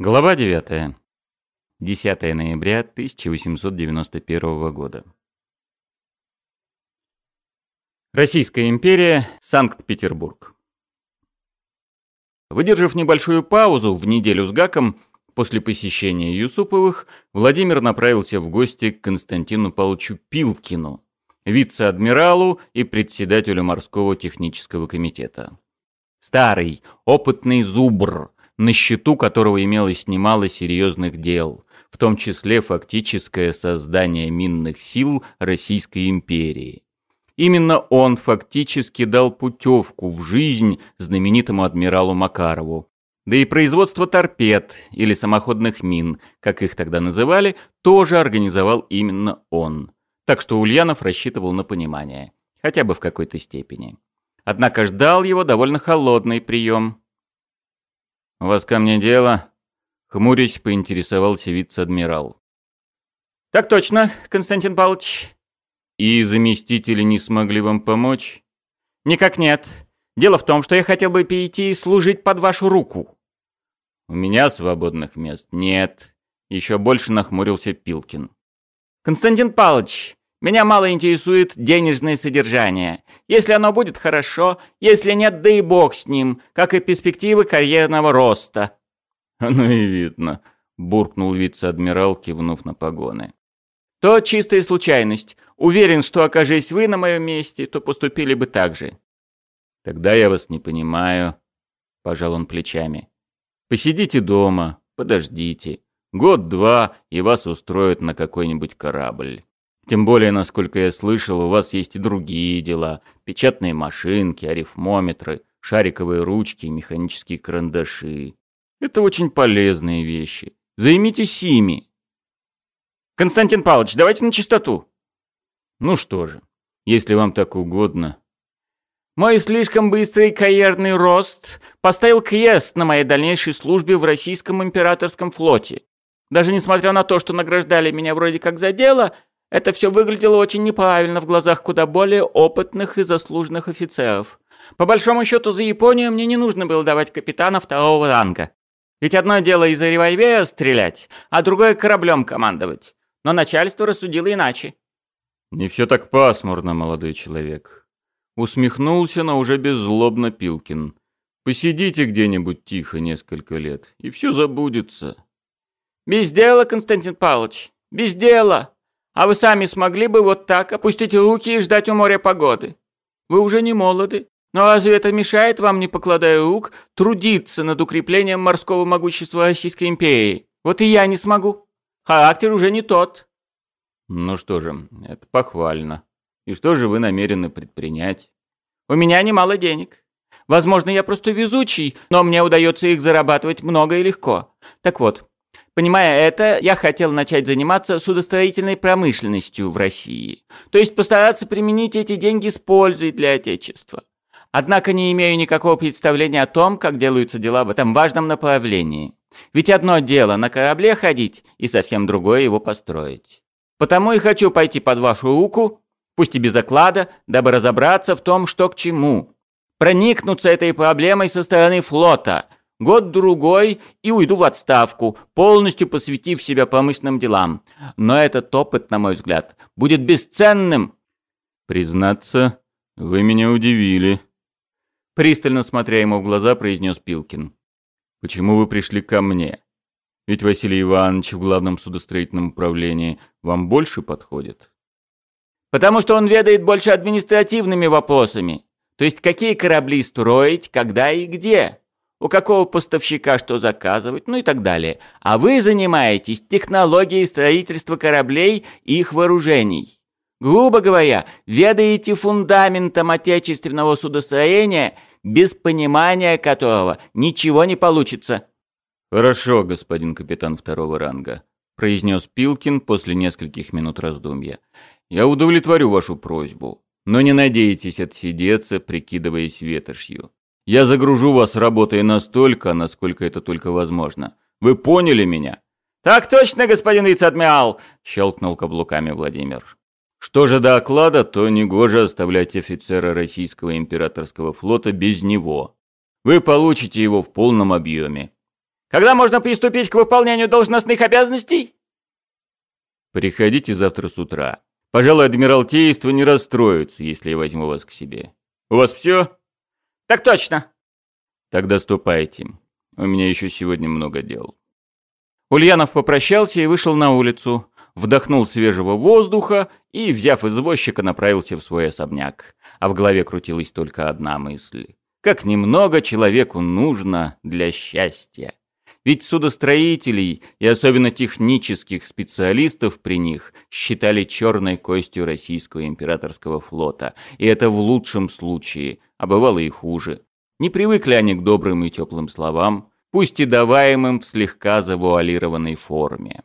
Глава 9. 10 ноября 1891 года. Российская империя, Санкт-Петербург. Выдержав небольшую паузу в неделю с Гаком, после посещения Юсуповых, Владимир направился в гости к Константину Павловичу Пилкину, вице-адмиралу и председателю морского технического комитета. Старый, опытный зубр – на счету которого имелось немало серьезных дел, в том числе фактическое создание минных сил Российской империи. Именно он фактически дал путевку в жизнь знаменитому адмиралу Макарову. Да и производство торпед или самоходных мин, как их тогда называли, тоже организовал именно он. Так что Ульянов рассчитывал на понимание, хотя бы в какой-то степени. Однако ждал его довольно холодный прием. «У вас ко мне дело?» — хмурясь поинтересовался вице-адмирал. «Так точно, Константин Павлович». «И заместители не смогли вам помочь?» «Никак нет. Дело в том, что я хотел бы перейти и служить под вашу руку». «У меня свободных мест нет», — еще больше нахмурился Пилкин. «Константин Павлович, меня мало интересует денежное содержание. Если оно будет хорошо, если нет, да и бог с ним, как и перспективы карьерного роста». «Ну и видно», — буркнул вице-адмирал, кивнув на погоны. «То чистая случайность. Уверен, что окажись вы на моем месте, то поступили бы так же». «Тогда я вас не понимаю», — пожал он плечами. «Посидите дома, подождите. Год-два, и вас устроят на какой-нибудь корабль». Тем более, насколько я слышал, у вас есть и другие дела. Печатные машинки, арифмометры, шариковые ручки, механические карандаши. Это очень полезные вещи. Займитесь ими. Константин Павлович, давайте на чистоту. Ну что же, если вам так угодно. Мой слишком быстрый карьерный рост поставил крест на моей дальнейшей службе в российском императорском флоте. Даже несмотря на то, что награждали меня вроде как за дело, это все выглядело очень неправильно в глазах куда более опытных и заслуженных офицеров. По большому счету, за Японию мне не нужно было давать капитана второго ранга. Ведь одно дело из-за револьвера стрелять, а другое кораблем командовать. Но начальство рассудило иначе. Не все так пасмурно, молодой человек. Усмехнулся, но уже беззлобно Пилкин. Посидите где-нибудь тихо несколько лет, и все забудется. Без дела, Константин Павлович, без дела. А вы сами смогли бы вот так опустить руки и ждать у моря погоды? Вы уже не молоды. Но разве это мешает вам, не покладая рук, трудиться над укреплением морского могущества Российской империи? Вот и я не смогу. Характер уже не тот. Ну что же, это похвально. И что же вы намерены предпринять? У меня немало денег. Возможно, я просто везучий, но мне удается их зарабатывать много и легко. Так вот, Понимая это, я хотел начать заниматься судостроительной промышленностью в России. То есть постараться применить эти деньги с пользой для Отечества. Однако не имею никакого представления о том, как делаются дела в этом важном направлении. Ведь одно дело на корабле ходить, и совсем другое его построить. Потому и хочу пойти под вашу руку, пусть и без оклада, дабы разобраться в том, что к чему. Проникнуться этой проблемой со стороны флота – Год-другой и уйду в отставку, полностью посвятив себя промышленным делам. Но этот опыт, на мой взгляд, будет бесценным. Признаться, вы меня удивили. Пристально смотря ему в глаза, произнес Пилкин. Почему вы пришли ко мне? Ведь Василий Иванович в главном судостроительном управлении вам больше подходит. Потому что он ведает больше административными вопросами. То есть какие корабли строить, когда и где у какого поставщика что заказывать, ну и так далее. А вы занимаетесь технологией строительства кораблей и их вооружений. Грубо говоря, ведаете фундаментом отечественного судостроения, без понимания которого ничего не получится. «Хорошо, господин капитан второго ранга», — произнес Пилкин после нескольких минут раздумья. «Я удовлетворю вашу просьбу, но не надейтесь отсидеться, прикидываясь ветошью. Я загружу вас работой настолько, насколько это только возможно. Вы поняли меня?» «Так точно, господин вице-адмирал!» — щелкнул каблуками Владимир. «Что же до оклада, то негоже оставлять офицера российского императорского флота без него. Вы получите его в полном объеме. Когда можно приступить к выполнению должностных обязанностей? Приходите завтра с утра. Пожалуй, Адмиралтейство не расстроится, если я возьму вас к себе. У вас все? Так точно. Тогда ступайте. У меня еще сегодня много дел. Ульянов попрощался и вышел на улицу, вдохнул свежего воздуха и, взяв извозчика, направился в свой особняк. А в голове крутилась только одна мысль. Как немного человеку нужно для счастья. Ведь судостроителей и особенно технических специалистов при них считали черной костью российского императорского флота. И это в лучшем случае, а бывало и хуже. Не привыкли они к добрым и теплым словам, пусть и даваемым в слегка завуалированной форме.